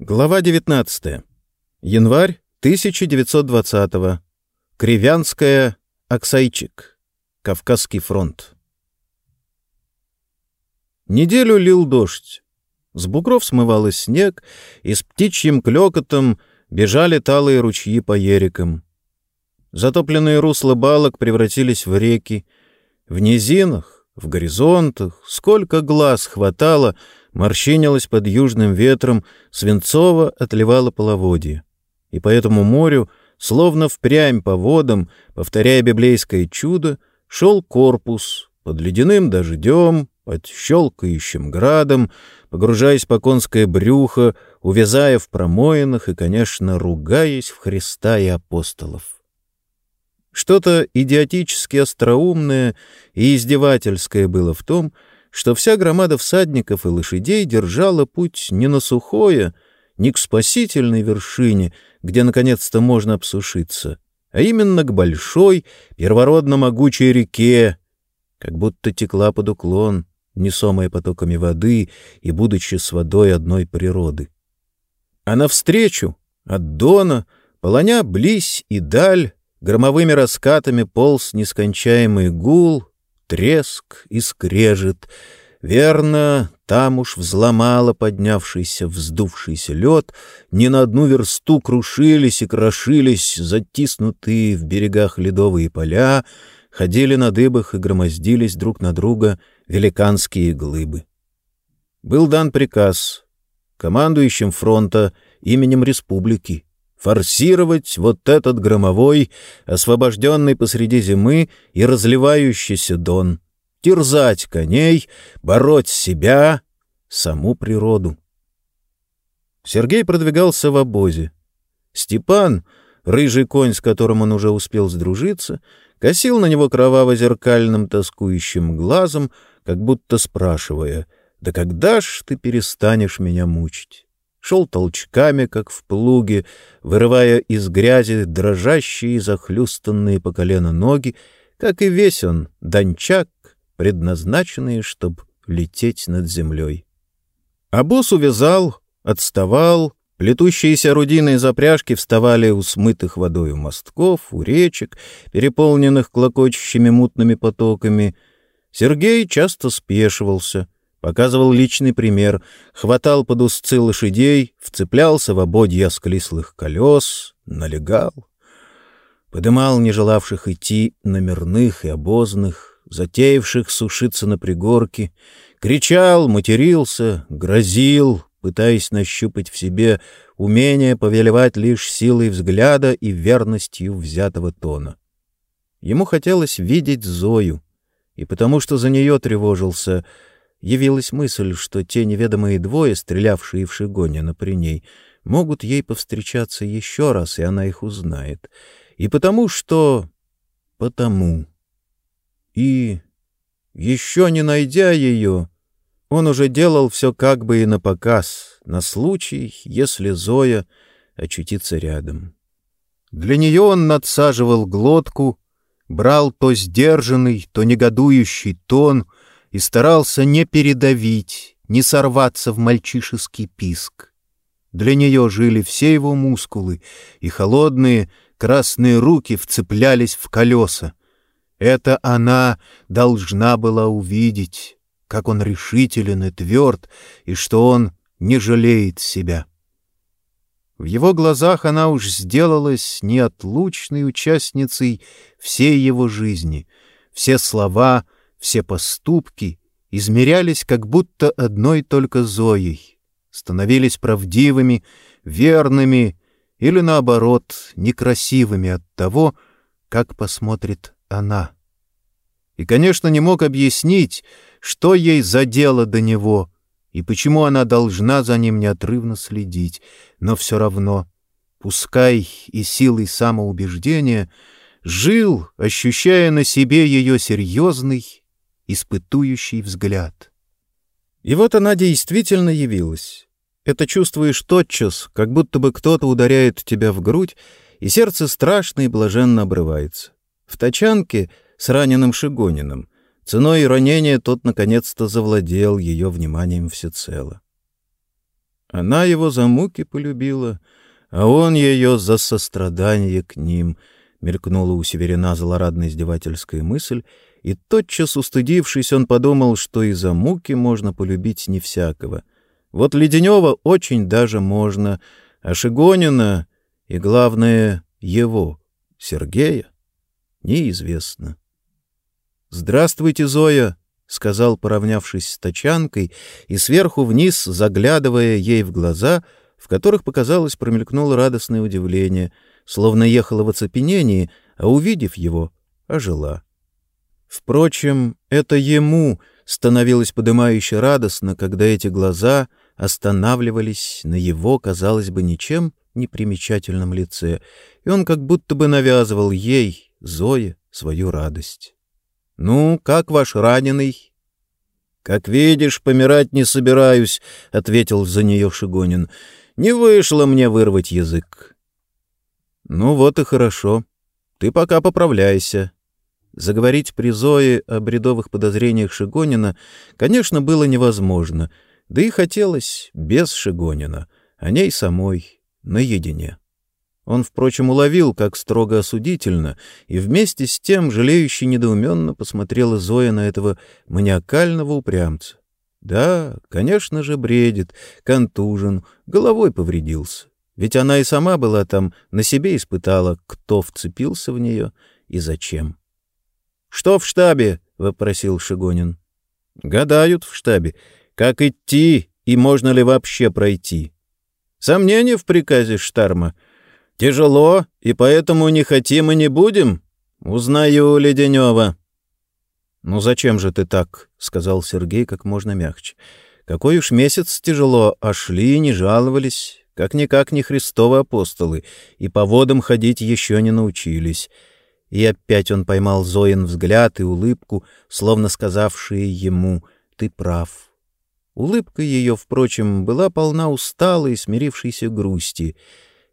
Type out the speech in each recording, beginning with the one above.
Глава 19. Январь 1920. Кривянская, Аксайчик. Кавказский фронт. Неделю лил дождь. С бугров смывалось снег, и с птичьим клёкотом бежали талые ручьи по ерикам. Затопленные русла балок превратились в реки. В низинах, в горизонтах, сколько глаз хватало — морщинилась под южным ветром, свинцово отливала половодье. И по этому морю, словно впрямь по водам, повторяя библейское чудо, шел корпус под ледяным дождем, под щелкающим градом, погружаясь по конское брюхо, увязая в промоинах и, конечно, ругаясь в Христа и апостолов. Что-то идиотически остроумное и издевательское было в том, что вся громада всадников и лошадей держала путь не на сухое, не к спасительной вершине, где наконец-то можно обсушиться, а именно к большой, первородно-могучей реке, как будто текла под уклон, несомая потоками воды и будучи с водой одной природы. А навстречу, от Дона, полоня близь и даль, громовыми раскатами полз нескончаемый гул, треск и скрежет. Верно, там уж взломало поднявшийся, вздувшийся лед, не на одну версту крушились и крошились затиснутые в берегах ледовые поля, ходили на дыбах и громоздились друг на друга великанские глыбы. Был дан приказ командующим фронта именем республики форсировать вот этот громовой, освобожденный посреди зимы и разливающийся дон, терзать коней, бороть себя, саму природу. Сергей продвигался в обозе. Степан, рыжий конь, с которым он уже успел сдружиться, косил на него кроваво-зеркальным тоскующим глазом, как будто спрашивая, «Да когда ж ты перестанешь меня мучить?» Шел толчками, как в плуге, вырывая из грязи дрожащие захлюстанные по колено ноги, как и весь он, дончак, предназначенный, чтобы лететь над землей. Босс увязал, отставал, плетущиеся орудийные запряжки вставали у смытых водою мостков, у речек, переполненных клокочущими мутными потоками. Сергей часто спешивался — показывал личный пример, хватал под узцы лошадей, вцеплялся в ободья склислых колес, налегал. Подымал не желавших идти номерных и обозных, затеявших сушиться на пригорке, кричал, матерился, грозил, пытаясь нащупать в себе умение повелевать лишь силой взгляда и верностью взятого тона. Ему хотелось видеть Зою, и потому что за нее тревожился — явилась мысль, что те неведомые двое, стрелявшие в Шигоне при ней, могут ей повстречаться еще раз, и она их узнает. И потому что... потому. И, еще не найдя ее, он уже делал все как бы и на показ, на случай, если Зоя очутится рядом. Для нее он надсаживал глотку, брал то сдержанный, то негодующий тон — и старался не передавить, не сорваться в мальчишеский писк. Для нее жили все его мускулы, и холодные красные руки вцеплялись в колеса. Это она должна была увидеть, как он решителен и тверд, и что он не жалеет себя. В его глазах она уж сделалась неотлучной участницей всей его жизни. Все слова — все поступки измерялись как будто одной только Зоей, становились правдивыми, верными или, наоборот, некрасивыми от того, как посмотрит она. И, конечно, не мог объяснить, что ей задело до него и почему она должна за ним неотрывно следить, но все равно, пускай и силой самоубеждения, жил, ощущая на себе ее серьезный испытующий взгляд. И вот она действительно явилась. Это чувствуешь тотчас, как будто бы кто-то ударяет тебя в грудь, и сердце страшно и блаженно обрывается. В тачанке с раненым Шигониным ценой ранения тот наконец-то завладел ее вниманием всецело. Она его за муки полюбила, а он ее за сострадание к ним, — мелькнула у Северина злорадно издевательская мысль, и тотчас, устыдившись, он подумал, что и за муки можно полюбить не всякого. Вот Леденева очень даже можно, а Шигонина и, главное, его, Сергея, неизвестно. «Здравствуйте, Зоя!» — сказал, поравнявшись с тачанкой и сверху вниз, заглядывая ей в глаза, в которых, показалось, промелькнуло радостное удивление, словно ехала в оцепенении, а, увидев его, ожила. Впрочем, это ему становилось подымающе радостно, когда эти глаза останавливались на его, казалось бы, ничем непримечательном лице, и он как будто бы навязывал ей, Зое, свою радость. «Ну, как ваш раненый?» «Как видишь, помирать не собираюсь», — ответил за нее Шигонин. «Не вышло мне вырвать язык». «Ну вот и хорошо. Ты пока поправляйся». Заговорить при Зое о бредовых подозрениях Шигонина, конечно, было невозможно, да и хотелось без Шигонина, о ней самой, наедине. Он, впрочем, уловил, как строго осудительно, и вместе с тем, жалеюще недоуменно, посмотрела Зоя на этого маниакального упрямца. Да, конечно же, бредит, контужен, головой повредился. Ведь она и сама была там, на себе испытала, кто вцепился в нее и зачем. — Что в штабе? — вопросил Шигонин. — Гадают в штабе. Как идти и можно ли вообще пройти? — Сомнения в приказе Штарма — Тяжело, и поэтому не хотим и не будем? Узнаю Леденева. Ну зачем же ты так? сказал Сергей как можно мягче. Какой уж месяц тяжело, а шли, не жаловались, как-никак не Христовы апостолы, и по водам ходить еще не научились. И опять он поймал Зоин взгляд и улыбку, словно сказавшие ему «ты прав». Улыбка ее, впрочем, была полна усталой, смирившейся грусти —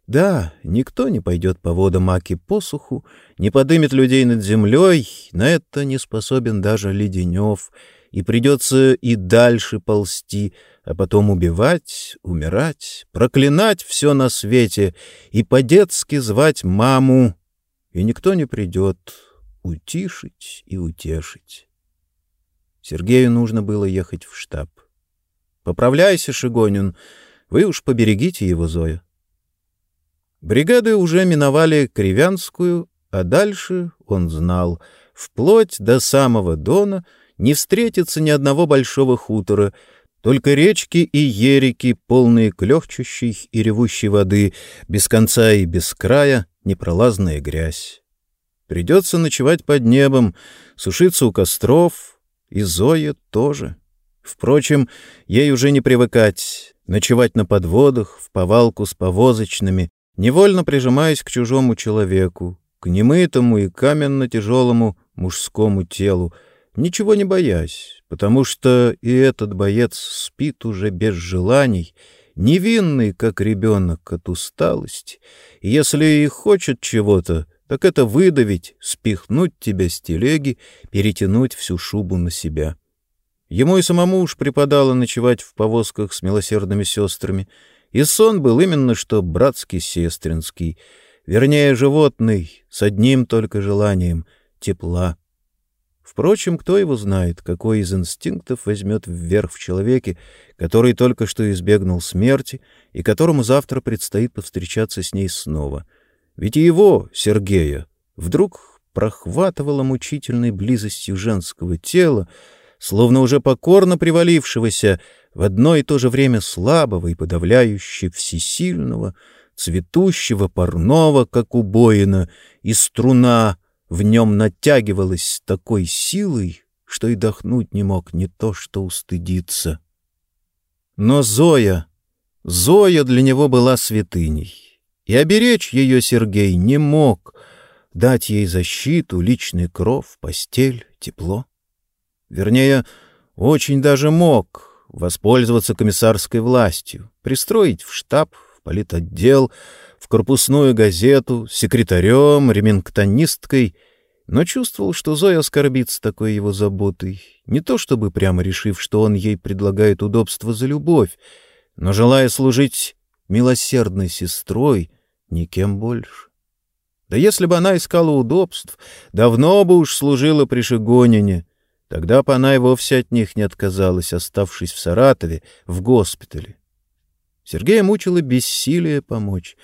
да, никто не пойдет по водам Аки посуху, не подымет людей над землей, на это не способен даже Леденев, и придется и дальше ползти, а потом убивать, умирать, проклинать все на свете и по-детски звать маму, и никто не придет утишить и утешить. Сергею нужно было ехать в штаб. «Поправляйся, Шигонин, вы уж поберегите его, Зоя. Бригады уже миновали Кривянскую, а дальше, он знал, вплоть до самого Дона не встретится ни одного большого хутора, только речки и ерики, полные клёхчущей и ревущей воды, без конца и без края непролазная грязь. Придется ночевать под небом, сушиться у костров, и Зоя тоже. Впрочем, ей уже не привыкать, ночевать на подводах, в повалку с повозочными, невольно прижимаясь к чужому человеку, к немытому и каменно-тяжелому мужскому телу, ничего не боясь, потому что и этот боец спит уже без желаний, невинный, как ребенок, от усталости, если и хочет чего-то, так это выдавить, спихнуть тебя с телеги, перетянуть всю шубу на себя. Ему и самому уж припадало ночевать в повозках с милосердными сестрами — и сон был именно что братский сестринский, вернее, животный, с одним только желанием — тепла. Впрочем, кто его знает, какой из инстинктов возьмет вверх в человеке, который только что избегнул смерти и которому завтра предстоит повстречаться с ней снова. Ведь и его, Сергея, вдруг прохватывало мучительной близостью женского тела, словно уже покорно привалившегося в одно и то же время слабого и подавляюще всесильного, цветущего, парного, как убоина, и струна в нем натягивалась с такой силой, что и дохнуть не мог не то что устыдиться. Но Зоя, Зоя для него была святыней, и оберечь ее Сергей не мог, дать ей защиту, личный кров, постель, тепло. Вернее, очень даже мог, воспользоваться комиссарской властью, пристроить в штаб, в политотдел, в корпусную газету, секретарем, ремингтонисткой, но чувствовал, что Зоя оскорбится такой его заботой, не то чтобы прямо решив, что он ей предлагает удобство за любовь, но, желая служить милосердной сестрой, никем больше. Да если бы она искала удобств, давно бы уж служила при Шигонине, тогда бы она и вовсе от них не отказалась, оставшись в Саратове, в госпитале. Сергея мучило бессилие помочь.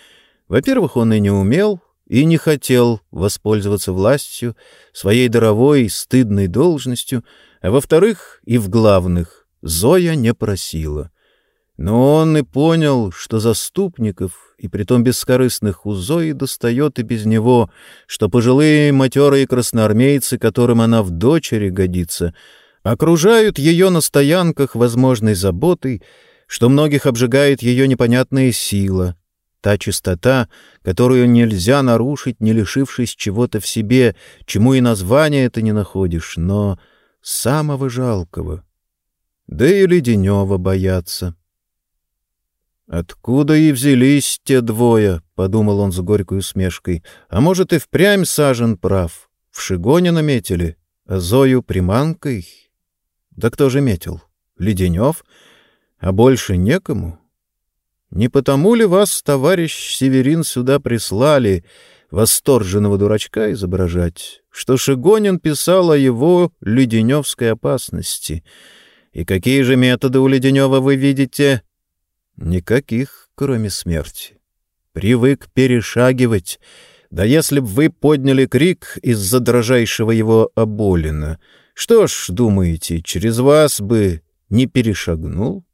Во-первых, он и не умел, и не хотел воспользоваться властью, своей даровой, стыдной должностью, а во-вторых, и в главных, Зоя не просила. Но он и понял, что заступников, и притом бескорыстных у Зои, достает и без него, что пожилые матерые красноармейцы, которым она в дочери годится, окружают ее на стоянках возможной заботой, что многих обжигает ее непонятная сила, та чистота, которую нельзя нарушить, не лишившись чего-то в себе, чему и название это не находишь, но самого жалкого. Да и Леденева боятся. «Откуда и взялись те двое?» — подумал он с горькой усмешкой. «А может, и впрямь Сажен прав. В Шигоне наметили, а Зою приманкой? Да кто же метил? Леденев?» а больше некому? Не потому ли вас, товарищ Северин, сюда прислали, восторженного дурачка изображать, что Шигонин писал о его леденевской опасности? И какие же методы у Леденева вы видите? Никаких, кроме смерти. Привык перешагивать. Да если б вы подняли крик из-за дрожайшего его оболина, что ж, думаете, через вас бы не перешагнул?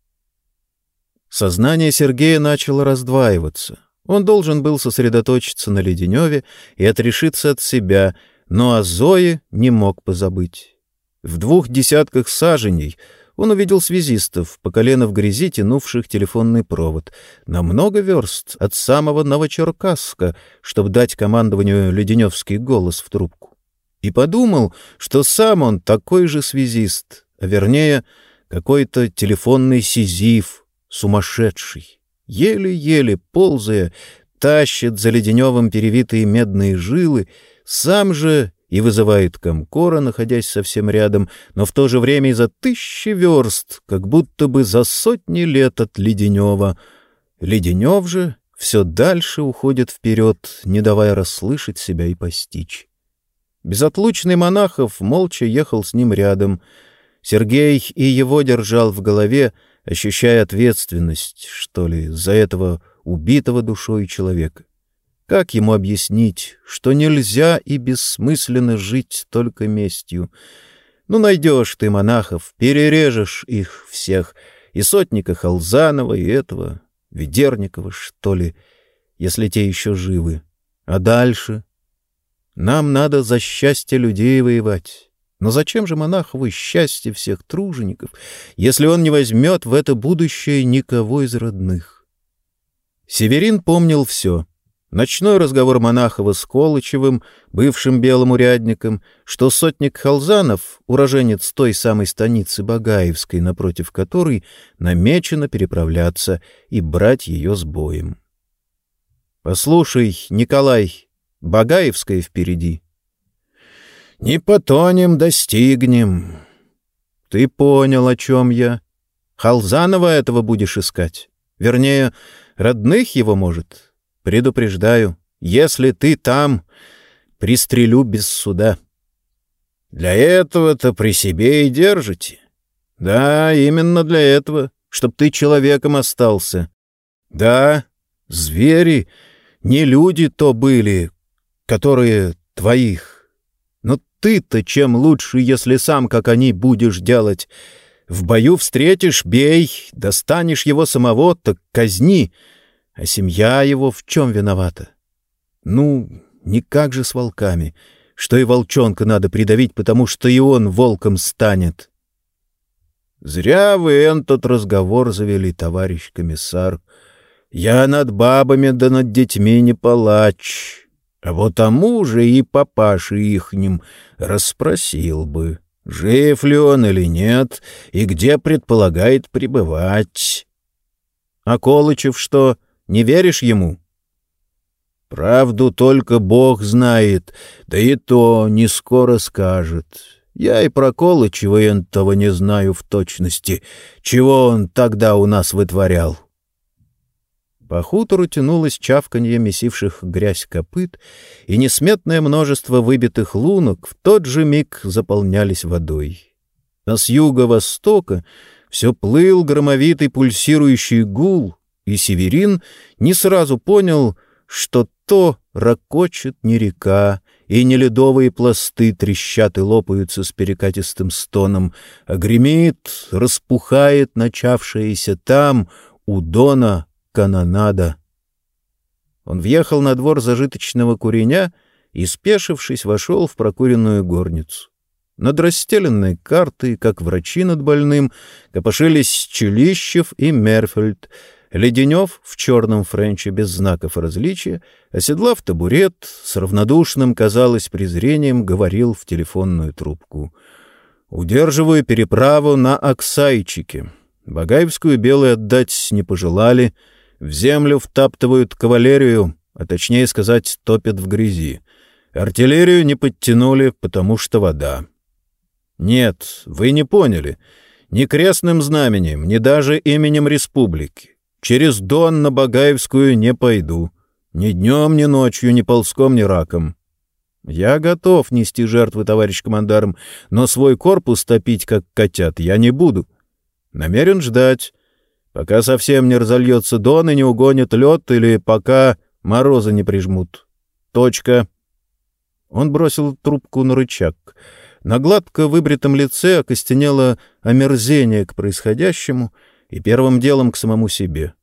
Сознание Сергея начало раздваиваться. Он должен был сосредоточиться на Леденеве и отрешиться от себя, но о Зое не мог позабыть. В двух десятках саженей он увидел связистов, по колено в грязи тянувших телефонный провод, на много верст от самого Новочеркасска, чтобы дать командованию Леденевский голос в трубку. И подумал, что сам он такой же связист, а вернее, какой-то телефонный сизиф, сумасшедший, еле-еле ползая, тащит за Леденевым перевитые медные жилы, сам же и вызывает комкора, находясь совсем рядом, но в то же время и за тысячи верст, как будто бы за сотни лет от Леденева. Леденев же все дальше уходит вперед, не давая расслышать себя и постичь. Безотлучный монахов молча ехал с ним рядом. Сергей и его держал в голове, ощущая ответственность, что ли, за этого убитого душой человека. Как ему объяснить, что нельзя и бессмысленно жить только местью? Ну, найдешь ты монахов, перережешь их всех, и сотника Халзанова, и этого, Ведерникова, что ли, если те еще живы. А дальше? Нам надо за счастье людей воевать. Но зачем же монахову счастье всех тружеников, если он не возьмет в это будущее никого из родных? Северин помнил все. Ночной разговор Монахова с Колычевым, бывшим белым урядником, что сотник Халзанов, уроженец той самой станицы Багаевской, напротив которой намечено переправляться и брать ее с боем. «Послушай, Николай, Багаевская впереди», не потонем, достигнем. Ты понял, о чем я. Халзанова этого будешь искать. Вернее, родных его, может. Предупреждаю, если ты там, пристрелю без суда. Для этого-то при себе и держите. Да, именно для этого, чтоб ты человеком остался. Да, звери, не люди то были, которые твоих ты-то чем лучше, если сам, как они, будешь делать? В бою встретишь — бей, достанешь его самого, так казни. А семья его в чем виновата? Ну, никак же с волками, что и волчонка надо придавить, потому что и он волком станет. Зря вы этот разговор завели, товарищ комиссар. Я над бабами да над детьми не палач. А вот о муже и папаше ихним расспросил бы, жив ли он или нет, и где предполагает пребывать. А Колычев что, не веришь ему? Правду только Бог знает, да и то не скоро скажет. Я и про Колычева этого не знаю в точности, чего он тогда у нас вытворял. По хутору тянулось чавканье месивших грязь копыт, и несметное множество выбитых лунок в тот же миг заполнялись водой. А с юго-востока все плыл громовитый пульсирующий гул, и Северин не сразу понял, что то ракочет не река, и не ледовые пласты трещат и лопаются с перекатистым стоном, а гремит, распухает начавшееся там, у дона, канонада. Он въехал на двор зажиточного куреня и, спешившись, вошел в прокуренную горницу. Над расстеленной картой, как врачи над больным, копошились Челищев и Мерфельд — Леденев в черном френче без знаков различия, оседлав табурет, с равнодушным, казалось, презрением говорил в телефонную трубку. «Удерживаю переправу на Оксайчике. Багаевскую белые отдать не пожелали. В землю втаптывают кавалерию, а точнее сказать, топят в грязи. Артиллерию не подтянули, потому что вода». «Нет, вы не поняли. Ни крестным знаменем, ни даже именем республики. Через Дон на Багаевскую не пойду. Ни днем, ни ночью, ни ползком, ни раком. Я готов нести жертвы, товарищ командарм, но свой корпус топить, как котят, я не буду. Намерен ждать, пока совсем не разольется Дон и не угонит лед, или пока морозы не прижмут. Точка. Он бросил трубку на рычаг. На гладко выбритом лице окостенело омерзение к происходящему — и первым делом к самому себе.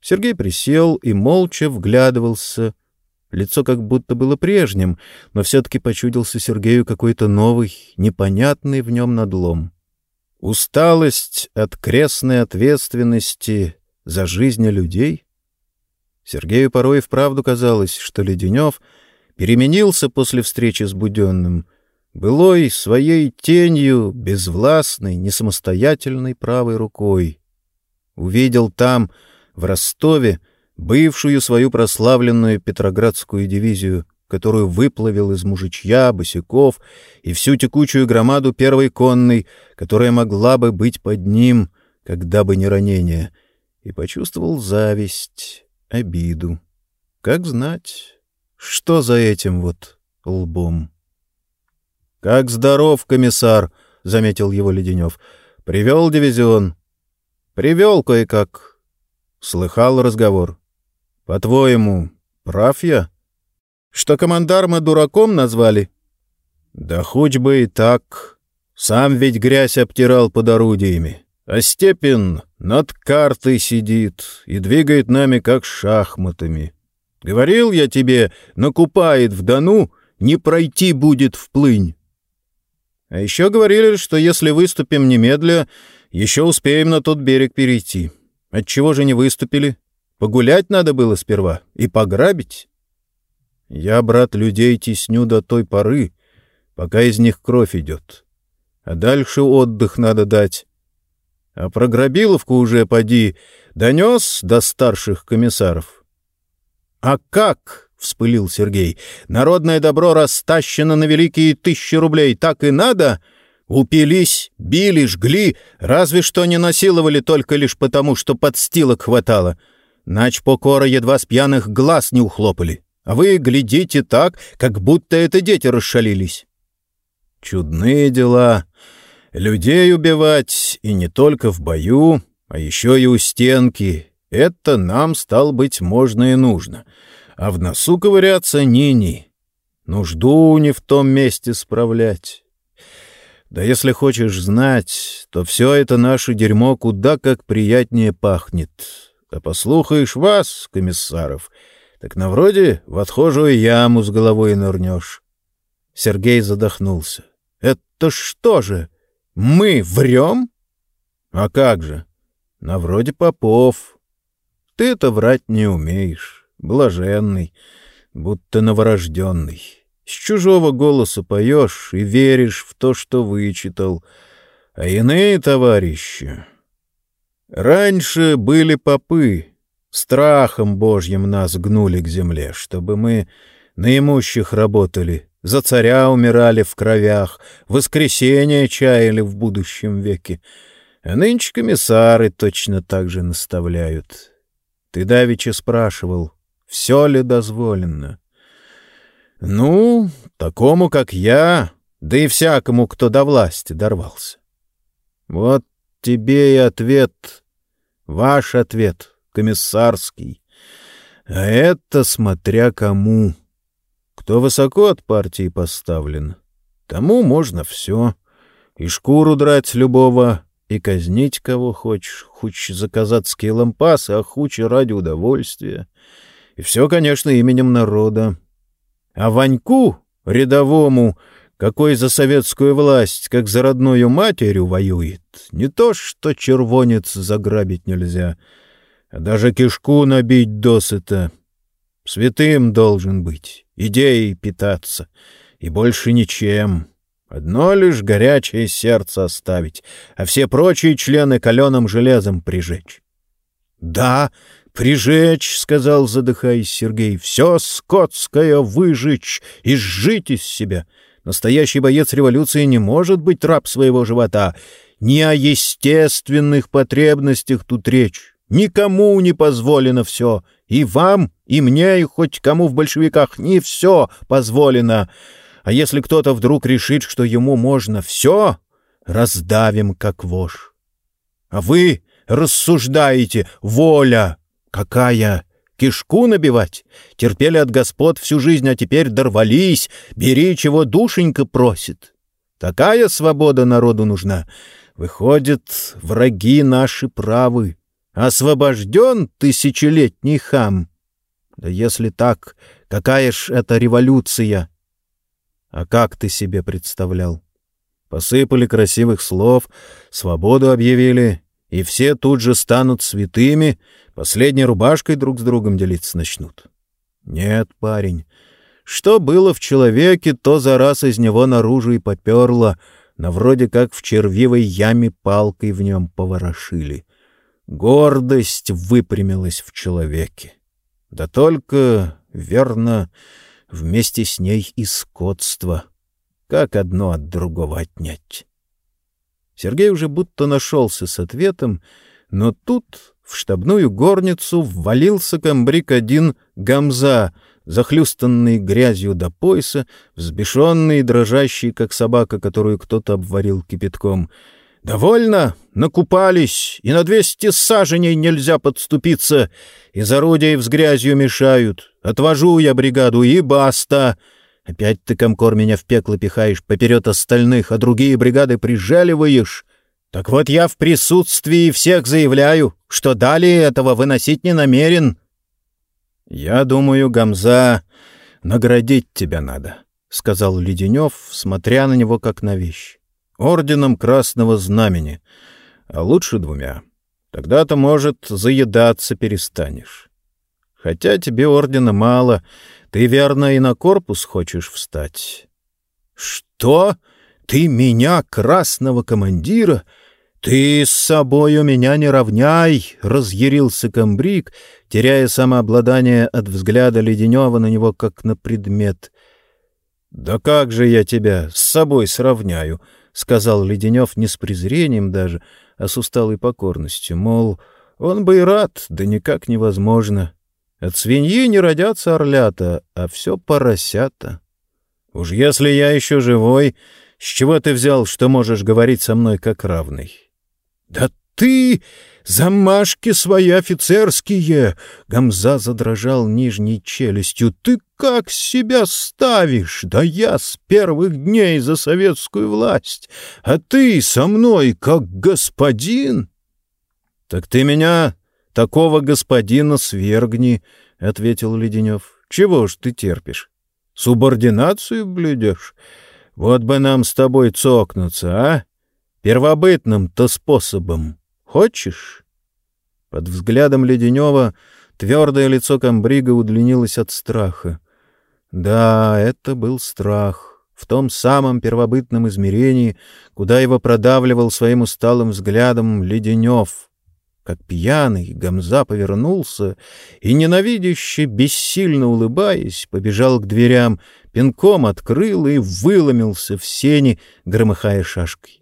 Сергей присел и молча вглядывался. Лицо как будто было прежним, но все-таки почудился Сергею какой-то новый, непонятный в нем надлом. Усталость от крестной ответственности за жизни людей? Сергею порой и вправду казалось, что Леденев переменился после встречи с Буденным, былой своей тенью, безвластной, несамостоятельной правой рукой. Увидел там, в Ростове, бывшую свою прославленную Петроградскую дивизию, которую выплавил из мужичья, босиков и всю текучую громаду первой конной, которая могла бы быть под ним, когда бы не ранение, и почувствовал зависть, обиду. Как знать, что за этим вот лбом? — Как здоров, комиссар! — заметил его Леденев. — Привел дивизион. Привел кое-как. Слыхал разговор. По-твоему, прав я? Что командарма дураком назвали? Да хоть бы и так. Сам ведь грязь обтирал под орудиями. А Степин над картой сидит и двигает нами как шахматами. Говорил я тебе, накупает в Дону, не пройти будет вплынь. А еще говорили, что если выступим немедля, еще успеем на тот берег перейти. Отчего же не выступили? Погулять надо было сперва и пограбить. Я, брат, людей тесню до той поры, пока из них кровь идет. А дальше отдых надо дать. А про грабиловку уже, поди, донес до старших комиссаров. — А как? — вспылил Сергей. — Народное добро растащено на великие тысячи рублей. Так и надо? — Упились, били, жгли, разве что не насиловали только лишь потому, что подстилок хватало. Нач покора едва с пьяных глаз не ухлопали. А вы глядите так, как будто это дети расшалились. Чудные дела. Людей убивать, и не только в бою, а еще и у стенки. Это нам, стал быть, можно и нужно. А в носу ковыряться ни-ни. Нужду не в том месте справлять. Да если хочешь знать, то все это наше дерьмо куда как приятнее пахнет. А послухаешь вас, комиссаров, так на вроде в отхожую яму с головой нырнешь. Сергей задохнулся. — Это что же, мы врем? — А как же? На вроде попов. Ты это врать не умеешь, блаженный, будто новорожденный. С чужого голоса поешь и веришь в то, что вычитал. А иные товарищи... Раньше были попы, страхом божьим нас гнули к земле, чтобы мы на имущих работали, за царя умирали в кровях, воскресенье чаяли в будущем веке. А нынче комиссары точно так же наставляют. Ты давеча спрашивал, все ли дозволено. Ну, такому, как я, да и всякому, кто до власти дорвался. Вот тебе и ответ, ваш ответ, комиссарский. А это смотря кому. Кто высоко от партии поставлен, тому можно все. И шкуру драть любого, и казнить кого хочешь, хуч за казацкие лампасы, а хуч ради удовольствия. И все, конечно, именем народа. А Ваньку, рядовому, какой за советскую власть, как за родную матерью воюет, не то что червонец заграбить нельзя, даже кишку набить досыта. Святым должен быть, идеей питаться, и больше ничем. Одно лишь горячее сердце оставить, а все прочие члены каленым железом прижечь. — Да, прижечь, — сказал, задыхаясь Сергей, — все скотское выжечь и сжить из себя. Настоящий боец революции не может быть раб своего живота. Не о естественных потребностях тут речь. Никому не позволено все. И вам, и мне, и хоть кому в большевиках не все позволено. А если кто-то вдруг решит, что ему можно все, раздавим как вож. А вы рассуждаете, воля какая! Кишку набивать? Терпели от господ всю жизнь, а теперь дорвались. Бери, чего душенька просит. Такая свобода народу нужна. Выходит, враги наши правы. Освобожден тысячелетний хам. Да если так, какая ж это революция? А как ты себе представлял? Посыпали красивых слов, свободу объявили, и все тут же станут святыми, последней рубашкой друг с другом делиться начнут. Нет, парень, что было в человеке, то за раз из него наружу и поперло, но вроде как в червивой яме палкой в нем поворошили. Гордость выпрямилась в человеке. Да только, верно, вместе с ней и скотство. Как одно от другого отнять? Сергей уже будто нашелся с ответом, но тут в штабную горницу ввалился комбриг один Гамза, захлюстанный грязью до пояса, взбешенный и дрожащий, как собака, которую кто-то обварил кипятком — «Довольно? Накупались, и на двести саженей нельзя подступиться. Из орудий с грязью мешают. Отвожу я бригаду, и баста!» Опять ты, комкор, меня в пекло пихаешь поперед остальных, а другие бригады прижаливаешь. Так вот я в присутствии всех заявляю, что далее этого выносить не намерен. Я думаю, Гамза, наградить тебя надо, — сказал Леденев, смотря на него как на вещь орденом Красного Знамени, а лучше двумя. Тогда-то, может, заедаться перестанешь. Хотя тебе ордена мало, ты, верно, и на корпус хочешь встать. — Что? Ты меня, красного командира? Ты с собою меня не равняй! — разъярился комбриг, теряя самообладание от взгляда Леденева на него, как на предмет. — Да как же я тебя с собой сравняю? —— сказал Леденев не с презрением даже, а с усталой покорностью, мол, он бы и рад, да никак невозможно. От свиньи не родятся орлята, а все поросята. Уж если я еще живой, с чего ты взял, что можешь говорить со мной как равный? — Да ты Замашки свои офицерские!» Гамза задрожал нижней челюстью. «Ты как себя ставишь? Да я с первых дней за советскую власть, а ты со мной как господин!» «Так ты меня, такого господина, свергни!» — ответил Леденев. «Чего ж ты терпишь? Субординацию блюдешь? Вот бы нам с тобой цокнуться, а? Первобытным-то способом!» Хочешь?» Под взглядом Леденева твердое лицо комбрига удлинилось от страха. Да, это был страх. В том самом первобытном измерении, куда его продавливал своим усталым взглядом Леденев. Как пьяный, Гамза повернулся и, ненавидяще, бессильно улыбаясь, побежал к дверям, пинком открыл и выломился в сени, громыхая шашкой.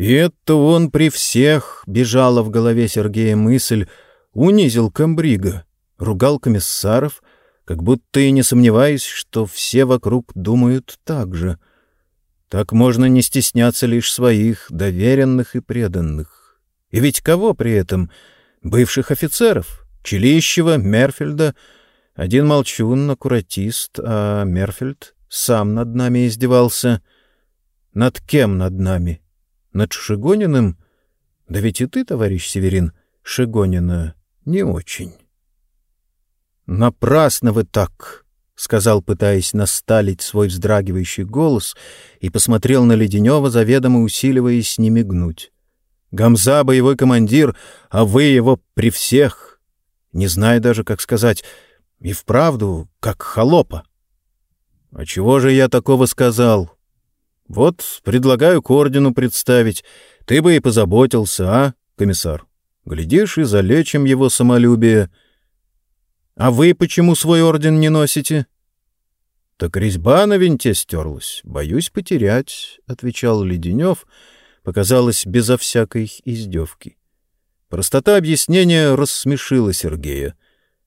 И это он при всех, бежала в голове Сергея мысль, унизил комбрига, ругал комиссаров, как будто и не сомневаясь, что все вокруг думают так же. Так можно не стесняться лишь своих, доверенных и преданных. И ведь кого при этом? Бывших офицеров, Челищева, Мерфельда. Один молчун, аккуратист, а Мерфельд сам над нами издевался. Над кем над нами? Над Шигониным? Да ведь и ты, товарищ Северин, Шигонина не очень. «Напрасно вы так!» — сказал, пытаясь насталить свой вздрагивающий голос, и посмотрел на Леденева, заведомо усиливаясь не мигнуть. «Гамза — боевой командир, а вы его при всех, не знаю даже, как сказать, и вправду, как холопа». «А чего же я такого сказал?» «Вот, предлагаю к ордену представить. Ты бы и позаботился, а, комиссар? Глядишь, и залечим его самолюбие». А вы почему свой орден не носите? — Так резьба на винте стерлась. Боюсь потерять, — отвечал Леденев, показалось безо всякой издевки. Простота объяснения рассмешила Сергея.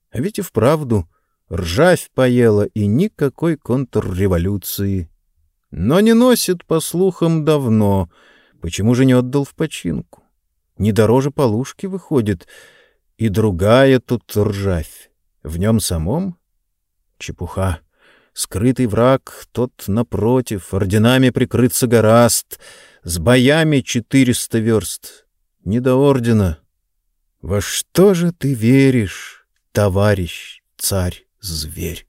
А ведь и вправду ржавь поела и никакой контрреволюции. Но не носит, по слухам, давно. Почему же не отдал в починку? Не дороже полушки выходит. И другая тут ржавь. В нем самом? Чепуха. Скрытый враг, тот, напротив, орденами прикрыться гораст, с боями четыреста верст. Не до ордена. Во что же ты веришь, товарищ, царь-зверь?